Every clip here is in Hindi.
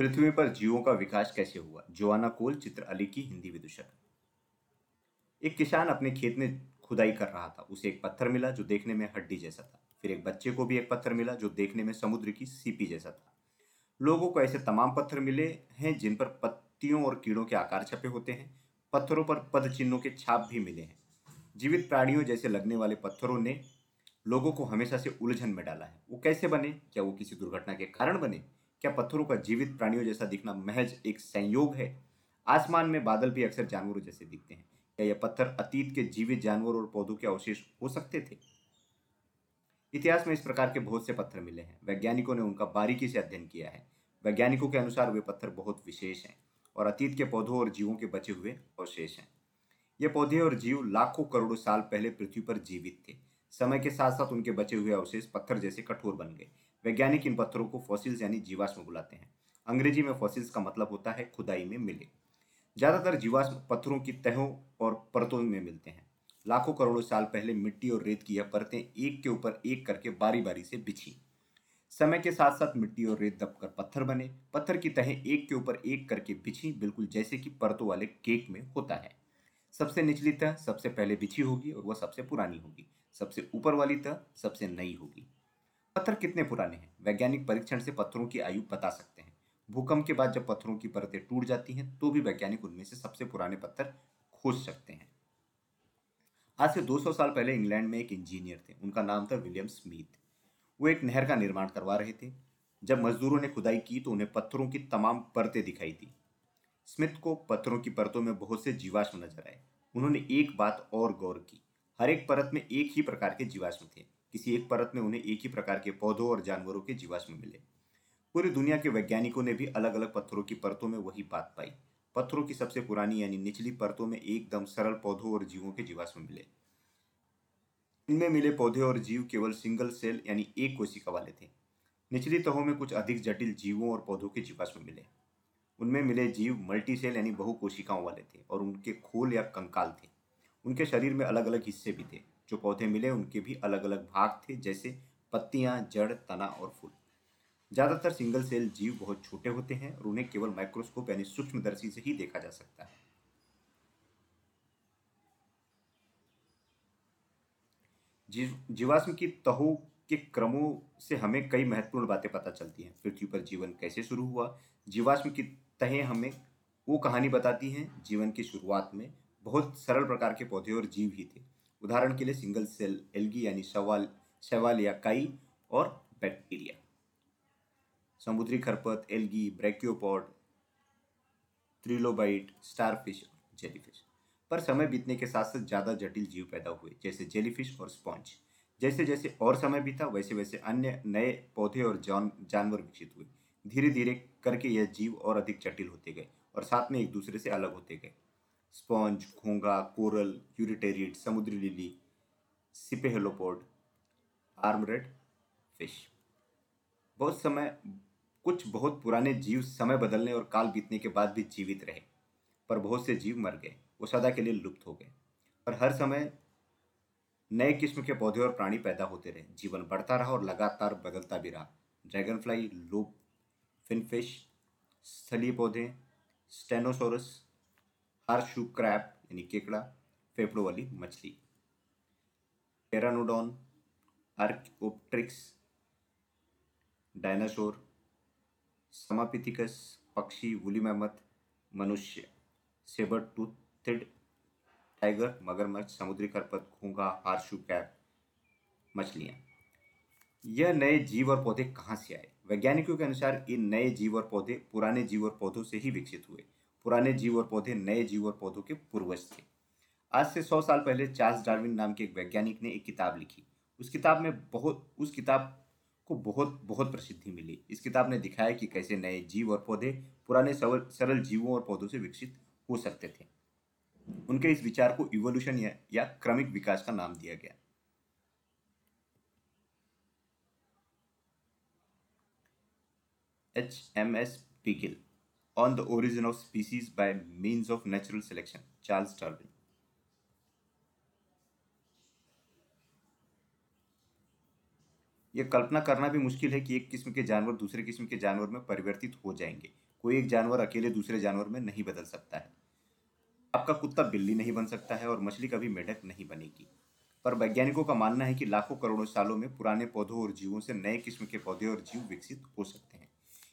पृथ्वी पर जीवों का विकास कैसे हुआ? जोआना कोल, चित्र अली की हिंदी विदूषक। एक किसान अपने खेत में खुदाई कर रहा था। उसे एक पत्थर मिला जो देखने में हड्डी जैसा था। फिर एक बच्चे को भी एक पत्थर मिला जो देखने में समुद्र की सीपी जैसा था। लोगों को ऐसे तमाम पत्थर मिले हैं जिन पर पत्तियों और कीड़ों के आकार छपे होते हैं। पत्थरों पर पद चिन्हों के छाप भी मिले हैं। जीवित प्राणियों जैसे लगने वाले पत्थरों ने लोगों को हमेशा से उलझन में डाला है। वो कैसे बने? क्या वो किसी दुर्घटना के कारण बने? क्या पत्थरों का जीवित प्राणियों जैसा दिखना महज एक संयोग है? आसमान में बादल भी अक्सर जानवरों जैसे दिखते हैं। क्या यह पत्थर अतीत के जीवित जानवर और पौधों के अवशेष हो सकते थे? इतिहास में इस प्रकार के बहुत से पत्थर मिले हैं। वैज्ञानिकों ने उनका बारीकी से अध्ययन किया है। वैज्ञानिकों के अनुसार वे पत्थर बहुत विशेष हैं और अतीत के पौधों और जीवों के बचे हुए अवशेष हैं। ये पौधे और जीव लाखों करोड़ों साल पहले पृथ्वी पर जीवित थे। समय के साथ साथ उनके बचे हुए अवशेष पत्थर जैसे कठोर बन गए। वैज्ञानिक इन पत्थरों को फॉसिल्स यानी जीवाश्म बुलाते हैं। अंग्रेज़ी में फॉसिल्स का मतलब होता है खुदाई में मिले। ज़्यादातर जीवाश्म पत्थरों की तहों और परतों में मिलते हैं। लाखों करोड़ों साल पहले मिट्टी और रेत की यह परतें एक के ऊपर एक करके बारी बारी से बिछी। समय के साथ साथ मिट्टी और रेत दबकर पत्थर बने। पत्थर की तहें एक के ऊपर एक करके बिछी, बिल्कुल जैसे कि परतों वाले केक में होता है। सबसे निचली तह सबसे पहले बिछी होगी और वह सबसे पुरानी होगी। सबसे ऊपर वाली तह सबसे नई होगी। पत्थर कितने पुराने हैं? वैज्ञानिक परीक्षण से पत्थरों की आयु बता सकते हैं। भूकंप के बाद जब पत्थरों की परतें टूट जाती हैं तो भी वैज्ञानिक उनमें से सबसे पुराने पत्थर खोज सकते हैं। आज से 200 साल पहले इंग्लैंड में एक इंजीनियर थे। उनका नाम था विलियम स्मिथ। वो एक नहर का निर्माण करवा रहे थे। जब मजदूरों ने खुदाई की तो उन्हें पत्थरों की तमाम परतें दिखाई दी। स्मिथ को पत्थरों की परतों में बहुत से जीवाश्म नज़र आए। उन्होंने एक बात और गौर की। हर एक परत में एक ही प्रकार के जीवाश्म थे। किसी एक परत में उन्हें एक ही प्रकार के पौधों और जानवरों के जीवाश्म मिले। पूरी दुनिया के वैज्ञानिकों ने भी अलग अलग पत्थरों की परतों में वही बात पाई। पत्थरों की सबसे पुरानी यानी निचली परतों में एकदम सरल पौधों और जीवों के जीवाश्म मिले। इनमें मिले पौधे और जीव केवल सिंगल सेल यानी एक कोशिका वाले थे। निचली तहों में कुछ अधिक जटिल जीवों और पौधों के जीवाश्म मिले। उनमें मिले जीव मल्टी सेल यानी बहु कोशिकाओं वाले थे और उनके खोल या कंकाल थे। उनके शरीर में अलग अलग हिस्से भी थे। जो पौधे मिले, उनके भी अलग अलग भाग थे, जैसे पत्तियाँ, जड़, तना और फूल। ज़्यादातर सिंगल सेल जीव बहुत छोटे होते हैं और उन्हें केवल माइक्रोस्कोप यानी सूक्ष्मदर्शी से ही देखा जा सकता है। जीवाश्म की तहों के क्रमों से हमें कई महत्वपूर्ण बातें पता चलती हैं। पृथ्वी पर जीवन कैसे शुरू हुआ? जीवाश्म की तहें हमें वो कहानी बताती हैं, जीवन की शुरुआत में बहुत सरल प्रकार के पौधे और जीव ही थे। उदाहरण के लिए सिंगल सेल, एल्गी यानी शवाल, शैवाल या काई और बैक्टीरिया। समुद्री खरपत, algae, brachiopod trilobite starfish jellyfish. पर समय बीतने के साथ साथ ज़्यादा जटिल जीव पैदा हुए, जैसे जेलीफिश और स्पॉन्ज। जैसे जैसे और समय बीता वैसे वैसे अन्य नए पौधे और जान, जानवर विकसित हुए। धीरे धीरे करके यह जीव और अधिक जटिल होते गए और साथ में एक दूसरे से अलग होते गए। स्पॉन्ज घोंगा, कोरल, यूरिटेरिड, समुद्री लिली सिपेहेलोपोड आर्मरेड फ़िश। बहुत समय, कुछ बहुत पुराने जीव समय बदलने और काल बीतने के बाद भी जीवित रहे, पर बहुत से जीव मर गए, वो सदा के लिए लुप्त हो गए। पर हर समय नए किस्म के पौधे और प्राणी पैदा होते रहे, जीवन बढ़ता रहा और लगातार बदलता भी रहा। ड्रैगन फ्लाई लूप, फिनफिश, स्थलीय पौधे, स्टेनोसोरस हार्शू क्रैप, यानी केकड़ा, फेफड़ों वाली मछली। टेरानोडॉन आर्कोप्ट्रिक्स डायनासोर, समापिथिकस, पक्षी, वुली मैमथ, मनुष्य, सेबर टूथेड टाइगर, मगरमच्छ, समुद्री खरपत घोंगा हार्शू कैप मछलियाँ। यह नए जीव और पौधे कहाँ से आए? वैज्ञानिकों के अनुसार इन नए जीव और पौधे पुराने जीव और पौधों से ही विकसित हुए। पुराने जीव और पौधे नए जीव और पौधों के पूर्वज थे। आज से सौ साल पहले चार्ल्स डार्विन नाम के एक वैज्ञानिक ने एक किताब लिखी। उस किताब में बहुत उस किताब को बहुत बहुत प्रसिद्धि मिली। इस किताब ने दिखाया कि कैसे नए जीव और पौधे पुराने सरल जीवों और पौधों से विकसित हो सकते थे। उनके इस विचार को इवोल्यूशन या, या क्रमिक विकास का नाम दिया गया। H M S Beagle on the origin of species by means of natural selection. Charles darwin. यह कल्पना करना भी मुश्किल है कि एक किस्म के जानवर दूसरे किस्म के जानवर में परिवर्तित हो जाएँगे। कोई एक जानवर अकेले दूसरे जानवर में नहीं बदल सकता है। आपका कुत्ता बिल्ली नहीं बन सकता है और मछली कभी मेढक नहीं बनेगी। पर वैज्ञानिकों का मानना है कि लाखों करोड़ों सालों में पुराने पौधों और जीवों से नए किस्म के पौधे और जीव विकसित हो सकते हैं।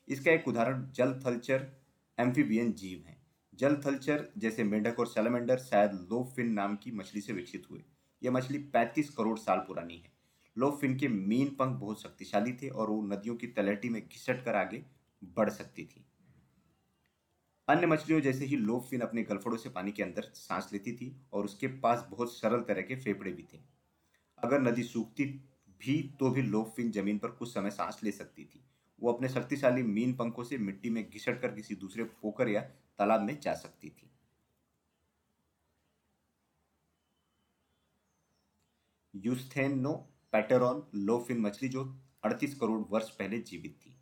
इसका एक उदाहरण जल थलचर एम्फीबियन जीव हैं। जल थलचर जैसे मेंढक और सैलमेंडर शायद लोफिन नाम की मछली से विकसित हुए। यह मछली 35 करोड़ साल पुरानी है। लोफिन के मीन पंख बहुत शक्तिशाली थे और वो नदियों की तलहटी में घिसट कर आगे बढ़ सकती थी। अन्य मछलियों जैसे ही लोफिन अपने गलफड़ों से पानी के अंदर सांस लेती थी और उसके पास बहुत सरल तरह के फेफड़े भी थे। अगर नदी सूखती भी तो भी लोफिन ज़मीन पर कुछ समय सांस ले सकती थी। वो अपने शक्तिशाली मीन पंखों से मिट्टी में घिसट कर किसी दूसरे पोकर या तालाब में जा सकती थी। यूस्थेनो पैटेरॉन लोफिन मछली जो 38 करोड़ वर्ष पहले जीवित थी।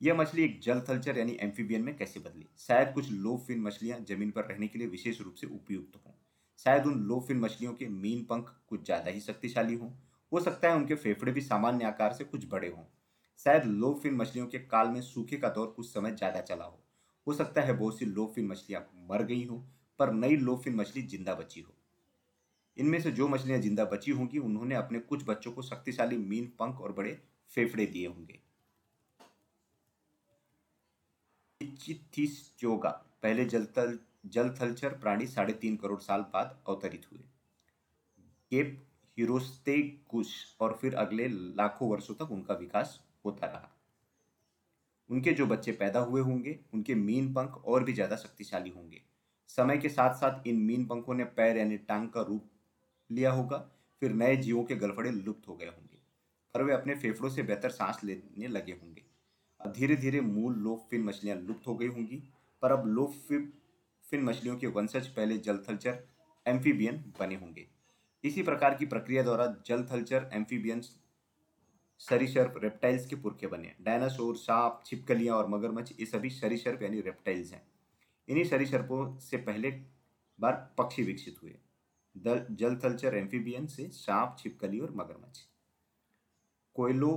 यह मछली एक जल थलचर यानी एम्फीबियन में कैसे बदली? शायद कुछ लो फिन मछलियाँ ज़मीन पर रहने के लिए विशेष रूप से उपयुक्त हों। शायद उन लोफिन मछलियों के मीन पंख कुछ ज़्यादा ही शक्तिशाली हों। हो सकता है उनके फेफड़े भी सामान्य आकार से कुछ बड़े हों। शायद लोफिन मछलियों के काल में सूखे का दौर कुछ समय ज़्यादा चला हो। हो सकता है बहुत सी लोफिन मछलियाँ मर गई हों, पर नई लो फिन मछली ज़िंदा बची हो। इनमें से जो मछलियाँ ज़िंदा बची होंगी, उन्होंने अपने कुछ बच्चों को शक्तिशाली मीन पंख और बड़े फेफड़े दिए होंगे। चिथिस्ट्योगा पहले जलतल, जलथलचर प्राणी साढ़े तीन करोड़ साल बाद अवतरित हुए। केप हिरोस्तेकुश और फिर अगले लाखों वर्षों तक उनका विकास होता रहा। उनके जो बच्चे पैदा हुए होंगे, उनके मीन पंख और भी ज़्यादा शक्तिशाली होंगे। समय के साथ साथ इन मीन पंखों ने पैर यानी टांग का रूप लिया होगा, फिर नए जीवों के गलफड़े लुप्त हो गए होंगे, पर वे अपने फेफड़ों से बेहतर सांस लेने लगे होंगे। अब धीरे धीरे मूल लोफ फिन मछलियाँ लुप्त हो गई होंगी, पर अब लोफ फिन मछलियों के वंशज पहले जलथलचर एम्फीबियन बने होंगे। इसी प्रकार की प्रक्रिया द्वारा जलथलचर एम्फीबियन सरीसर्प रेप्टाइल्स के पुरखे बने हैं। डायनासोर सांप, छिपकलियाँ और मगरमच्छ, ये सभी सरीसर्प यानी रेप्टाइल्स हैं। इन्हीं सरीसर्पों से पहले बार पक्षी विकसित हुए। जलथलचर एम्फीबियन से सांप, छिपकली और मगरमच्छ। कोयलो,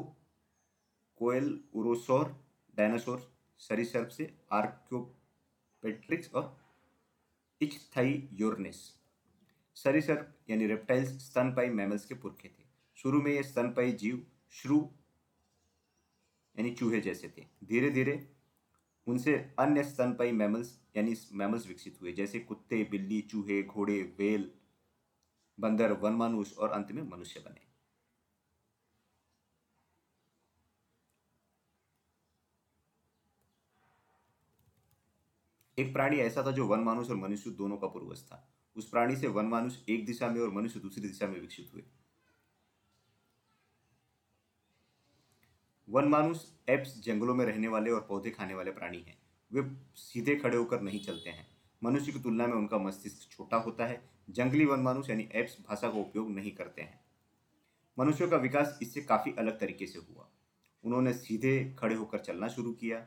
कोयल, उरोसोर डायनासोर सरीसर्प से आर्क्योपेट्रिक्स और इचथाइयोर्नेस सरीसर्प यानी रेप्टाइल्स स्तनपाई मैमल्स के पुरखे थे। शुरू में ये स्तनपाई जीव श्रू, यानी चूहे जैसे थे। धीरे धीरे उनसे अन्य स्तनपाई मैमल्स यानी मैमल्स विकसित हुए, जैसे कुत्ते, बिल्ली, चूहे, घोड़े वेल बंदर, वनमानुष और अंत में मनुष्य बने। एक प्राणी ऐसा था जो वन मानुष और मनुष्य दोनों का पूर्वज था। उस प्राणी से वन मानुष एक दिशा में और मनुष्य दूसरी दिशा में विकसित हुए। वन मानुष एप्स जंगलों में रहने वाले और पौधे खाने वाले प्राणी हैं। वे सीधे खड़े होकर नहीं चलते हैं। मनुष्य की तुलना में उनका मस्तिष्क छोटा होता है। जंगली वन मानुष यानी एप्स भाषा का उपयोग नहीं करते हैं। मनुष्यों का विकास इससे काफ़ी अलग तरीके से हुआ। उन्होंने सीधे खड़े होकर चलना शुरू किया।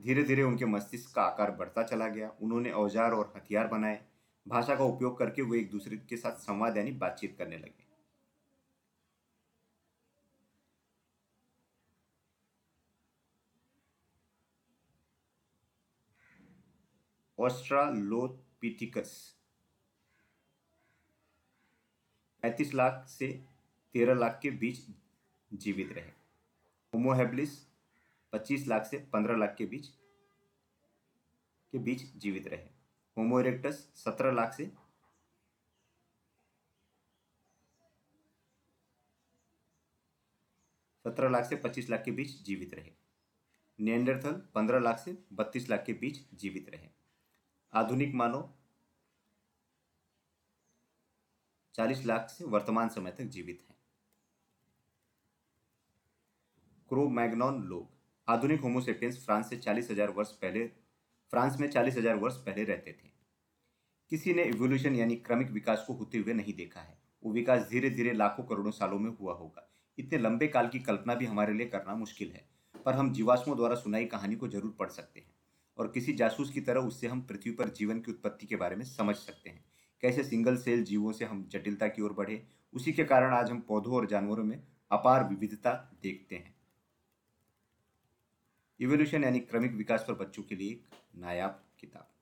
धीरे धीरे उनके मस्तिष्क का आकार बढ़ता चला गया। उन्होंने औज़ार और हथियार बनाए। भाषा का उपयोग करके वे एक दूसरे के साथ संवाद यानी बातचीत करने लगे। ऑस्ट्रालोपिथिकस। पैंतीस लाख से तेरह लाख के बीच जीवित रहे। होमोहेबलिस पच्चीस लाख से पंद्रह लाख के बीच के बीच जीवित रहे। होमो इरेक्टस सत्रह लाख से सत्रह लाख से पच्चीस लाख के बीच जीवित रहे। नियंडरथल पंद्रह लाख से बत्तीस लाख के बीच जीवित रहे। आधुनिक मानव, चालीस लाख से वर्तमान समय तक जीवित हैं। क्रो मैग्नॉन लोग, आधुनिक होमोसेपियंस फ्रांस से चालीस हज़ार वर्ष पहले, फ्रांस में चालीस हज़ार वर्ष पहले रहते थे। किसी ने इवोल्यूशन यानी क्रमिक विकास को होते हुए नहीं देखा है। वो विकास धीरे धीरे लाखों करोड़ों सालों में हुआ होगा। इतने लंबे काल की कल्पना भी हमारे लिए करना मुश्किल है, पर हम जीवाश्मों द्वारा सुनाई कहानी को ज़रूर पढ़ सकते हैं। और किसी जासूस की तरह उससे हम पृथ्वी पर जीवन की उत्पत्ति के बारे में समझ सकते हैं। कैसे सिंगल सेल जीवों से हम जटिलता की ओर बढ़े, उसी के कारण आज हम पौधों और जानवरों में अपार विविधता देखते हैं। इवोल्यूशन यानी क्रमिक विकास पर बच्चों के लिए एक नायाब किताब।